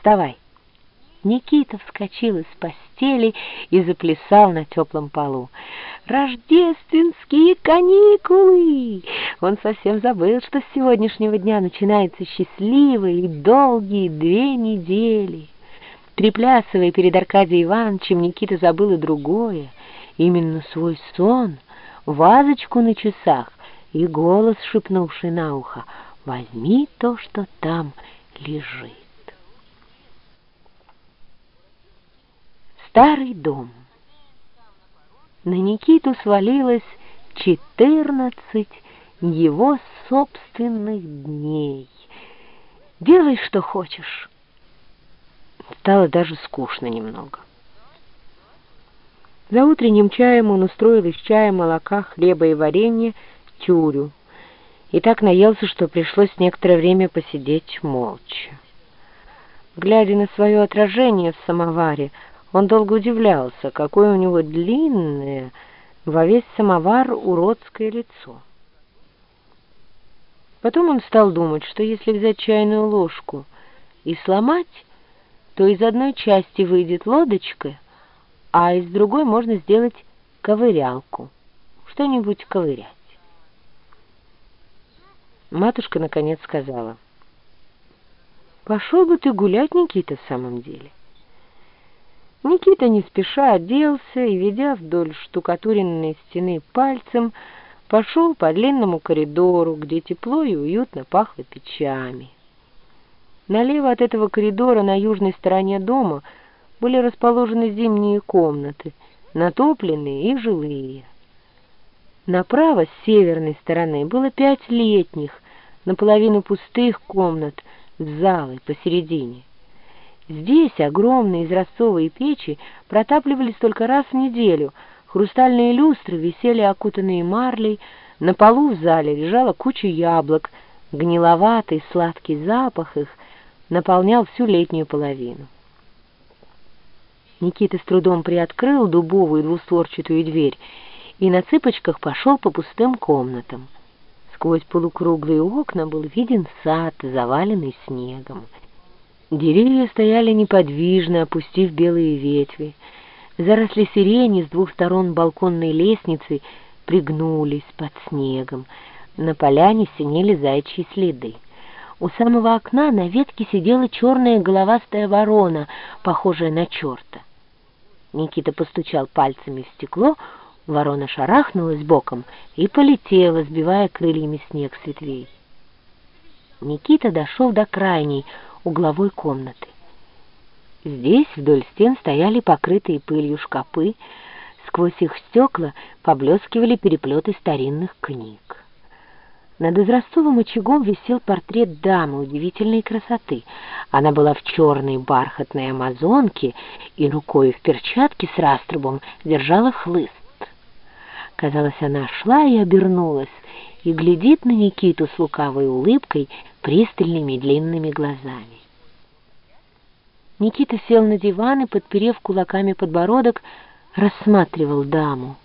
вставай!» Никита вскочил из постели и заплясал на теплом полу. «Рождественские каникулы!» Он совсем забыл, что с сегодняшнего дня начинаются счастливые и долгие две недели. Приплясывая перед Аркадием Ивановичем, Никита забыл и другое, именно свой сон, вазочку на часах и голос, шепнувший на ухо, «Возьми то, что там лежит». Старый дом. На Никиту свалилось четырнадцать его собственных дней. Делай, что хочешь. Стало даже скучно немного. За утренним чаем он устроил из чая, молока, хлеба и варенья тюрю. И так наелся, что пришлось некоторое время посидеть молча. Глядя на свое отражение в самоваре, он долго удивлялся, какое у него длинное, во весь самовар уродское лицо. Потом он стал думать, что если взять чайную ложку и сломать, то из одной части выйдет лодочка, а из другой можно сделать ковырялку, что-нибудь ковырять. Матушка наконец сказала, «Пошел бы ты гулять, Никита, в самом деле». Никита не спеша оделся и, ведя вдоль штукатуренной стены пальцем, пошел по длинному коридору, где тепло и уютно пахло печами. Налево от этого коридора на южной стороне дома были расположены зимние комнаты, натопленные и жилые. Направо, с северной стороны, было пять летних, наполовину пустых комнат с залой посередине. Здесь огромные изразцовые печи протапливались только раз в неделю, хрустальные люстры висели окутанные марлей, на полу в зале лежала куча яблок, гниловатый сладкий запах их наполнял всю летнюю половину. Никита с трудом приоткрыл дубовую двустворчатую дверь и на цыпочках пошел по пустым комнатам. Сквозь полукруглые окна был виден сад, заваленный снегом. Деревья стояли неподвижно, опустив белые ветви. Заросли сирени с двух сторон балконной лестницы пригнулись под снегом. На поляне синели зайчьи следы. У самого окна на ветке сидела черная головастая ворона, похожая на черта. Никита постучал пальцами в стекло, ворона шарахнулась боком и полетела, сбивая крыльями снег с ветвей. Никита дошел до крайней, угловой комнаты. Здесь вдоль стен стояли покрытые пылью шкапы, сквозь их стекла поблескивали переплеты старинных книг. Над изразцовым очагом висел портрет дамы удивительной красоты. Она была в черной бархатной амазонке и рукой в перчатке с раструбом держала хлыст. Казалось, она шла и обернулась, и глядит на Никиту с лукавой улыбкой, пристальными длинными глазами. Никита сел на диван и, подперев кулаками подбородок, рассматривал даму.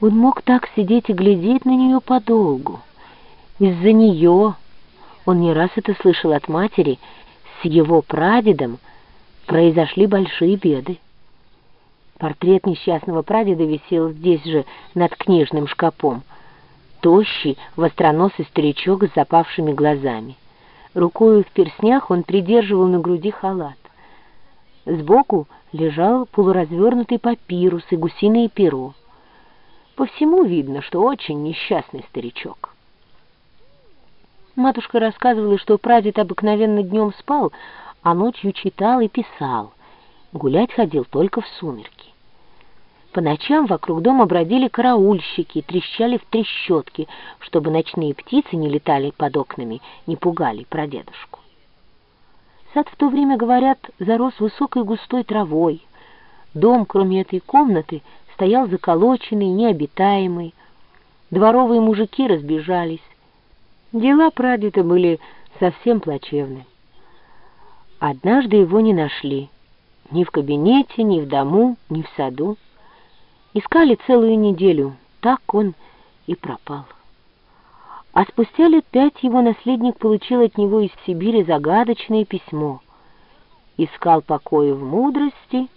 Он мог так сидеть и глядеть на нее подолгу. Из-за нее, он не раз это слышал от матери, с его прадедом произошли большие беды. Портрет несчастного прадеда висел здесь же, над книжным шкапом — тощий, востроносый старичок с запавшими глазами. Рукою в перснях он придерживал на груди халат. Сбоку лежал полуразвернутый папирус и гусиное перо. По всему видно, что очень несчастный старичок. Матушка рассказывала, что прадед обыкновенно днем спал, а ночью читал и писал. Гулять ходил только в сумерки. По ночам вокруг дома бродили караульщики, трещали в трещотки, чтобы ночные птицы не летали под окнами, не пугали прадедушку. Сад в то время, говорят, зарос высокой густой травой. Дом, кроме этой комнаты, стоял заколоченный, необитаемый. Дворовые мужики разбежались. Дела прадеда были совсем плачевны. Однажды его не нашли. Ни в кабинете, ни в дому, ни в саду. Искали целую неделю, так он и пропал. А спустя лет пять его наследник получил от него из Сибири загадочное письмо. искал покоя в мудрости